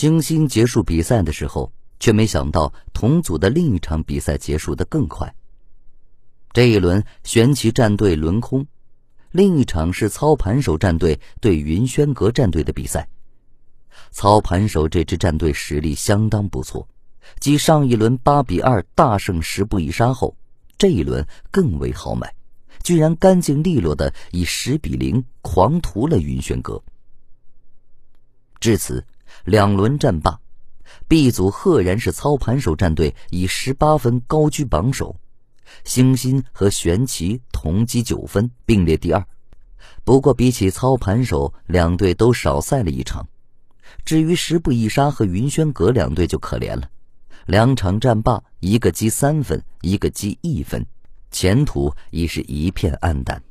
星星结束比赛的时候，却没想到同组的另一场比赛结束的更快。这一轮玄奇战队轮空，另一场是操盘手战队对云轩阁战队的比赛。操盘手这支战队实力相当不错，继上一轮八比二大胜十步一杀后，这一轮更为豪迈，居然干净利落的以十比零狂屠了云轩阁。至此，两轮战罢，B 组赫然是操盘手战队以十八分高居榜首，星星和玄奇同积九分，并列第二。不过，比起操盘手，两队都少赛了一场。至于十步一杀和云轩阁两队就可怜了，两场战罢，一个积三分，一个积一分，前途已是一片暗淡。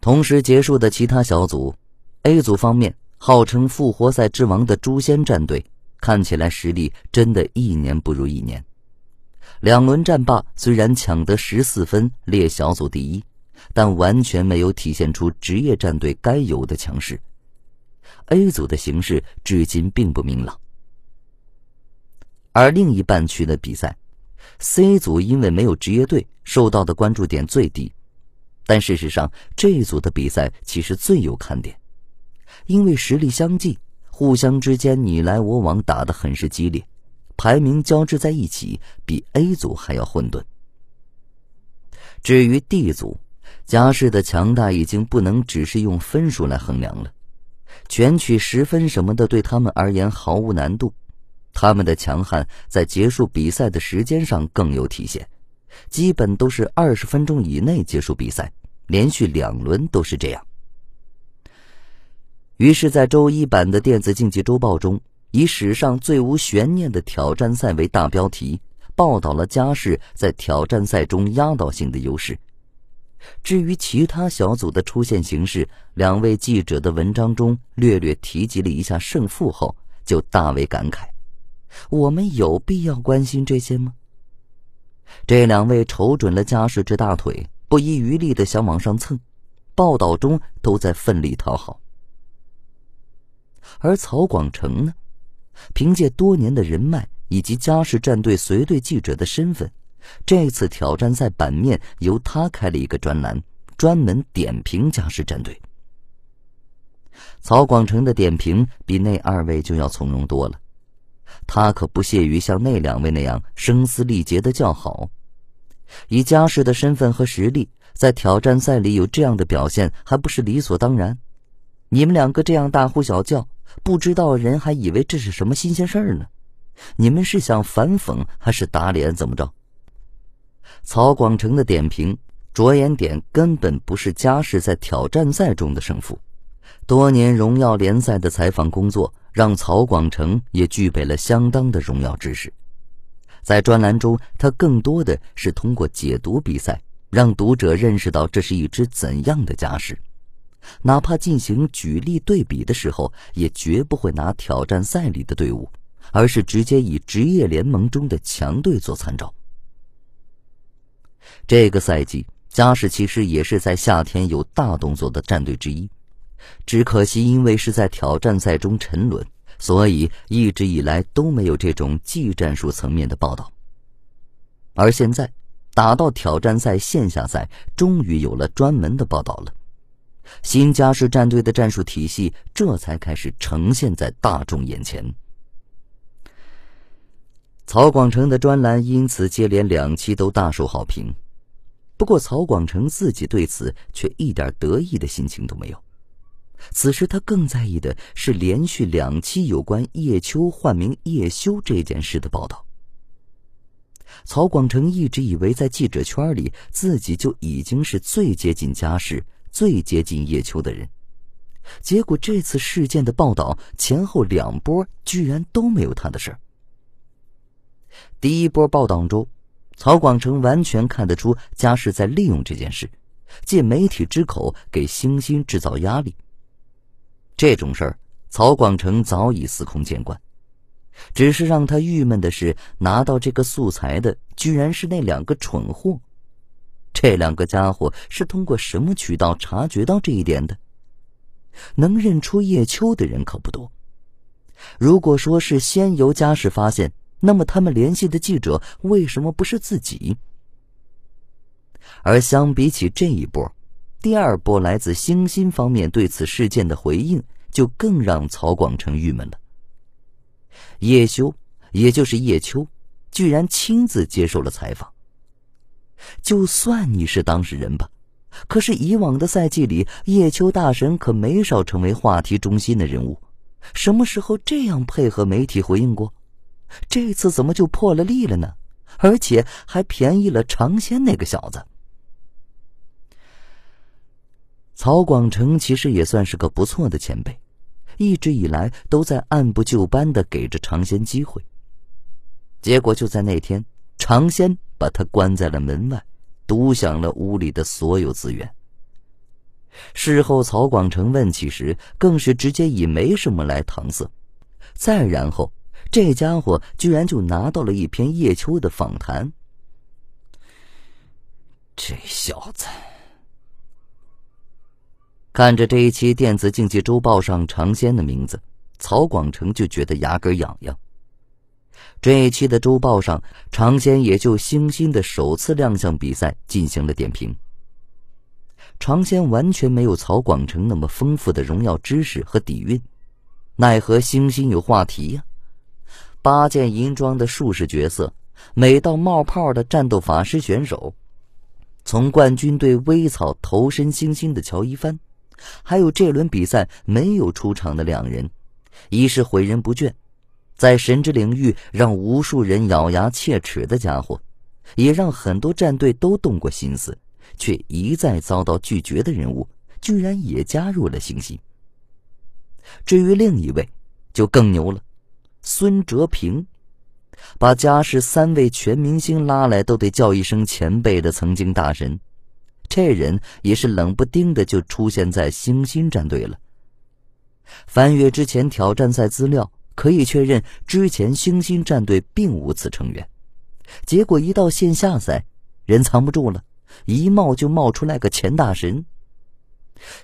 同时结束的其他小组，A 组方面，号称复活赛之王的诛仙战队，看起来实力真的一年不如一年。两轮战罢，虽然抢得十四分，列小组第一，但完全没有体现出职业战队该有的强势。A 组的形势至今并不明朗，而另一半区的比赛，C 组因为没有职业队，受到的关注点最低。但事实上，这一组的比赛其实最有看点，因为实力相近，互相之间你来我往，打得很是激烈，排名交织在一起，比 A 组还要混沌。至于 D 组，家世的强大已经不能只是用分数来衡量了。全取十分什么的，对他们而言毫无难度。他们的强悍在结束比赛的时间上更有体现，基本都是二十分钟以内结束比赛，连续两轮都是这样。于是，在周一版的电子竞技周报中，以“史上最无悬念的挑战赛”为大标题，报道了嘉世在挑战赛中压倒性的优势。至于其他小组的出现形式，两位记者的文章中略略提及了一下胜负后，就大为感慨：我们有必要关心这些吗？这两位瞅准了嘉世这大腿，不遗余力的想往上蹭，报道中都在奋力讨好。而曹广成呢，凭借多年的人脉以及家世战队随队记者的身份。这次挑战赛版面由他开了一个专栏，专门点评嘉世战队。曹广成的点评比那二位就要从容多了，他可不屑于像那两位那样声嘶力竭的叫好。以嘉世的身份和实力，在挑战赛里有这样的表现，还不是理所当然？你们两个这样大呼小叫，不知道人还以为这是什么新鲜事儿呢？你们是想反讽还是打脸？怎么着？曹广成的点评着眼点根本不是嘉世在挑战赛中的胜负，多年荣耀联赛的采访工作让曹广成也具备了相当的荣耀知识。在专栏中，他更多的是通过解读比赛，让读者认识到这是一支怎样的家世，哪怕进行举例对比的时候，也绝不会拿挑战赛里的队伍，而是直接以职业联盟中的强队做参照。这个赛季，嘉世其实也是在夏天有大动作的战队之一，只可惜因为是在挑战赛中沉沦，所以一直以来都没有这种技战术层面的报道。而现在，打到挑战赛线下赛，终于有了专门的报道了。新嘉世战队的战术体系这才开始呈现在大众眼前。曹广成的专栏因此接连两期都大受好评，不过曹广成自己对此却一点得意的心情都没有。此时他更在意的是连续两期有关叶秋换名叶修这件事的报道。曹广成一直以为在记者圈里自己就已经是最接近家世、最接近叶秋的人，结果这次事件的报道前后两波居然都没有他的事儿。第一波报道中，曹广成完全看得出嘉世在利用这件事，借媒体之口给星星制造压力。这种事儿，曹广成早已司空见惯，只是让他郁闷的是，拿到这个素材的居然是那两个蠢货。这两个家伙是通过什么渠道察觉到这一点的？能认出叶秋的人可不多，如果说是先由家世发现，那么他们联系的记者为什么不是自己？而相比起这一波，第二波来自星星方面对此事件的回应，就更让曹广成郁闷了。叶修，也就是叶秋，居然亲自接受了采访。就算你是当事人吧，可是以往的赛季里，叶秋大神可没少成为话题中心的人物。什么时候这样配合媒体回应过？这次怎么就破了例了呢？而且还便宜了尝鲜那个小子。曹广成其实也算是个不错的前辈，一直以来都在按部就班的给着尝鲜机会。结果就在那天，尝鲜把他关在了门外，独享了屋里的所有资源。事后，曹广成问起时，更是直接以没什么来搪塞。再然后，这家伙居然就拿到了一篇叶秋的访谈。这小子，看着这一期电子竞技周报上尝鲜的名字，曹广成就觉得牙根痒痒。这一期的周报上，尝鲜也就星星的首次亮相比赛进行了点评。尝鲜完全没有曹广成那么丰富的荣耀知识和底蕴，奈何星星有话题呀？八件银装的术士角色，美到冒泡的战斗法师选手，从冠军队微草投身星星的乔一帆，还有这轮比赛没有出场的两人，一是毁人不倦，在神之领域让无数人咬牙切齿的家伙，也让很多战队都动过心思。却一再遭到拒绝的人物，居然也加入了星星。至于另一位，就更牛了，孙哲平，把家世三位全明星拉来都得叫一声前辈的曾经大神，这人也是冷不丁的就出现在星星战队了。翻阅之前挑战赛资料，可以确认之前星星战队并无此成员，结果一到线下赛，人藏不住了。一冒就冒出来个钱大神，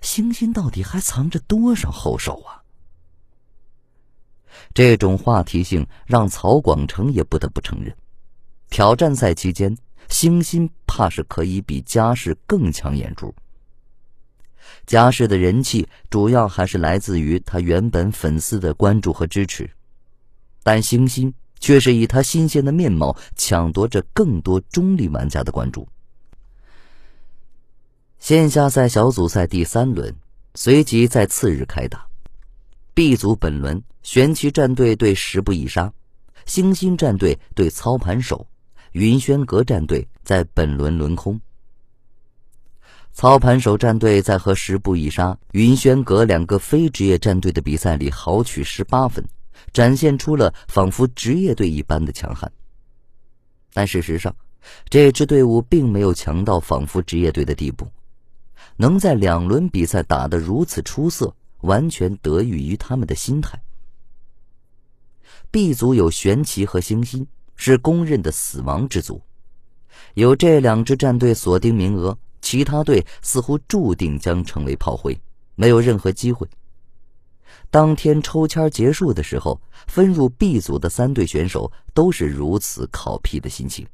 星星到底还藏着多少后手啊？这种话题性让曹广成也不得不承认，挑战赛期间，星星怕是可以比嘉世更抢眼珠。嘉世的人气主要还是来自于他原本粉丝的关注和支持，但星星却是以他新鲜的面貌抢夺着更多中立玩家的关注。线下赛小组赛第三轮，随即在次日开打。B 组本轮，玄奇战队对十步一杀，星星战队对操盘手，云轩阁战队在本轮轮空。操盘手战队在和十步一杀、云轩阁两个非职业战队的比赛里豪取十八分，展现出了仿佛职业队一般的强悍。但事实上，这支队伍并没有强到仿佛职业队的地步。能在两轮比赛打得如此出色，完全得益于他们的心态。B 组有玄奇和星星，是公认的死亡之组，有这两支战队锁定名额，其他队似乎注定将成为炮灰，没有任何机会。当天抽签结束的时候，分入 B 组的三队选手都是如此考批的心情。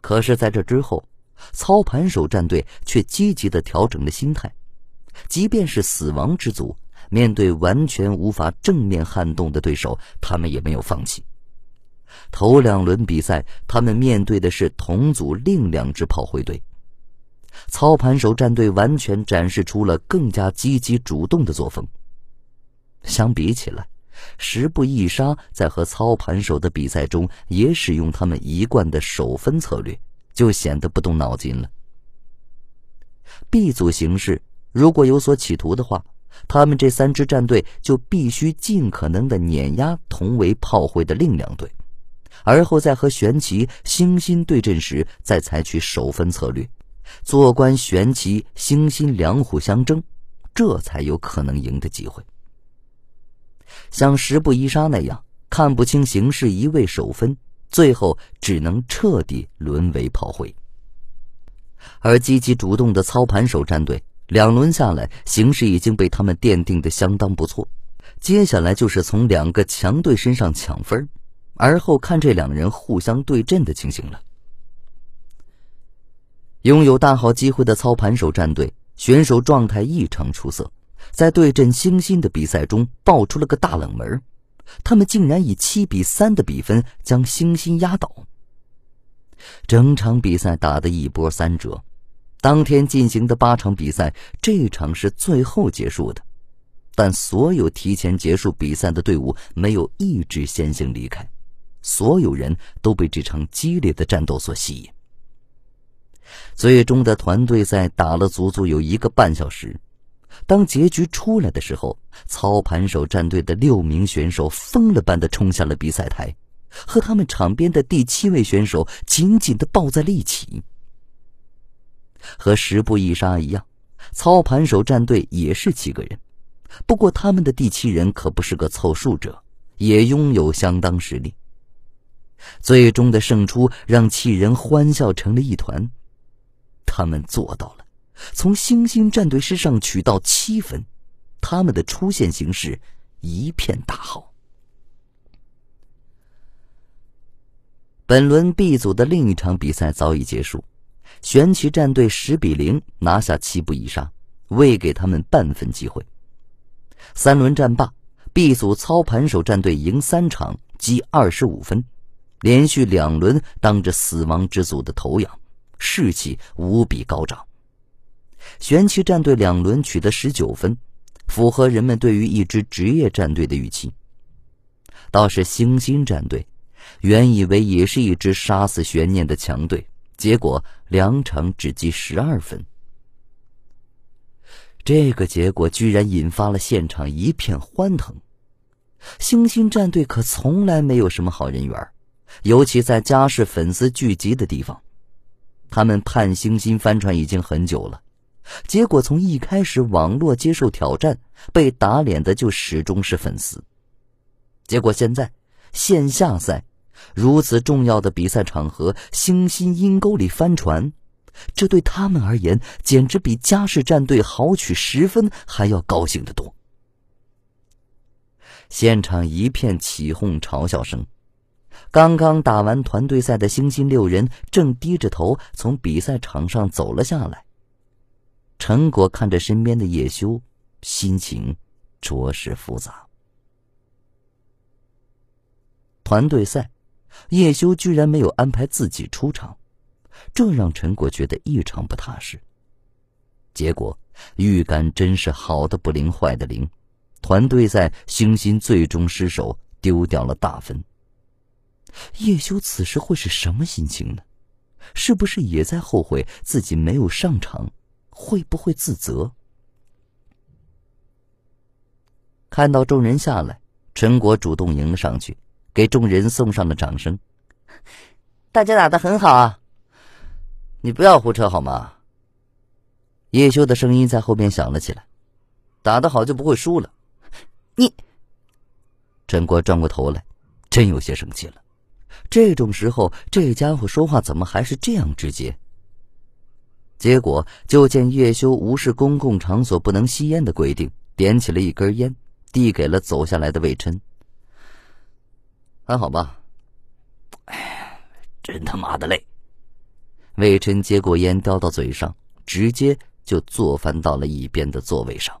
可是，在这之后。操盘手战队却积极的调整了心态，即便是死亡之组，面对完全无法正面撼动的对手，他们也没有放弃。头两轮比赛，他们面对的是同组另两支炮灰队。操盘手战队完全展示出了更加积极主动的作风。相比起来，十步一杀在和操盘手的比赛中也使用他们一贯的守分策略。就显得不动脑筋了。B 组形势如果有所企图的话，他们这三支战队就必须尽可能的碾压同为炮灰的另两队，而后在和玄奇、星星对阵时再采取守分策略，坐观玄奇、星星两虎相争，这才有可能赢的机会。像十步一杀那样看不清形势，一味守分。最后只能彻底沦为炮灰。而积极主动的操盘手战队，两轮下来形势已经被他们奠定的相当不错，接下来就是从两个强队身上抢分，而后看这两人互相对阵的情形了。拥有大好机会的操盘手战队选手状态异常出色，在对阵星星的比赛中爆出了个大冷门，他们竟然以七比三的比分将星星压倒。整场比赛打得一波三折，当天进行的八场比赛，这场是最后结束的。但所有提前结束比赛的队伍没有一支先行离开，所有人都被这场激烈的战斗所吸引。最终的团队赛打了足足有一个半小时，当结局出来的时候，操盘手战队的六名选手疯了般的冲下了比赛台，和他们场边的第七位选手紧紧的抱在了一起。和十步一杀一样，操盘手战队也是七个人。不过，他们的第七人可不是个凑数者，也拥有相当实力。最终的胜出让七人欢笑成了一团，他们做到了，从星星战队身上取到七分，他们的出线形势一片大好。本轮 B 组的另一场比赛早已结束，玄奇战队十比零拿下七步一杀，未给他们半分机会。三轮战罢，B 组操盘手战队赢三场，积二十五分，连续两轮当着死亡之组的头羊，士气无比高涨。玄奇战队两轮取得十九分，符合人们对于一支职业战队的预期。倒是星星战队，原以为也是一支杀死悬念的强队，结果两场只积十二分。这个结果居然引发了现场一片欢腾。星星战队可从来没有什么好人缘，尤其在家世粉丝聚集的地方，他们盼星星翻船已经很久了。结果从一开始网络接受挑战，被打脸的就始终是粉丝。结果现在线下赛，如此重要的比赛场合，星星阴沟里翻船。这对他们而言，简直比嘉世战队豪取十分还要高兴的多。现场一片起哄、嘲笑声。刚刚打完团队赛的星星六人正低着头从比赛场上走了下来。陈果看着身边的叶修，心情着实复杂。团队赛，叶修居然没有安排自己出场。这让陈果觉得异常不踏实。结果预感真是好的不灵，坏的灵。团队赛，星星最终失手，丢掉了大分。叶修此时会是什么心情呢？是不是也在后悔自己没有上场？会不会自责？看到众人下来，陈果主动迎了上去，给众人送上了掌声。大家打的很好啊！你不要胡扯好吗？叶修的声音在后边响了起来：“打得好就不会输了。”你，陈国转过头来，真有些生气了。这种时候，这家伙说话怎么还是这样直接？结果就见叶修无视公共场所不能吸烟的规定，点起了一根烟，递给了走下来的魏琛。还好吧？哎，真他妈的累。魏琛接过烟，叼到嘴上，直接就坐翻到了一边的座位上。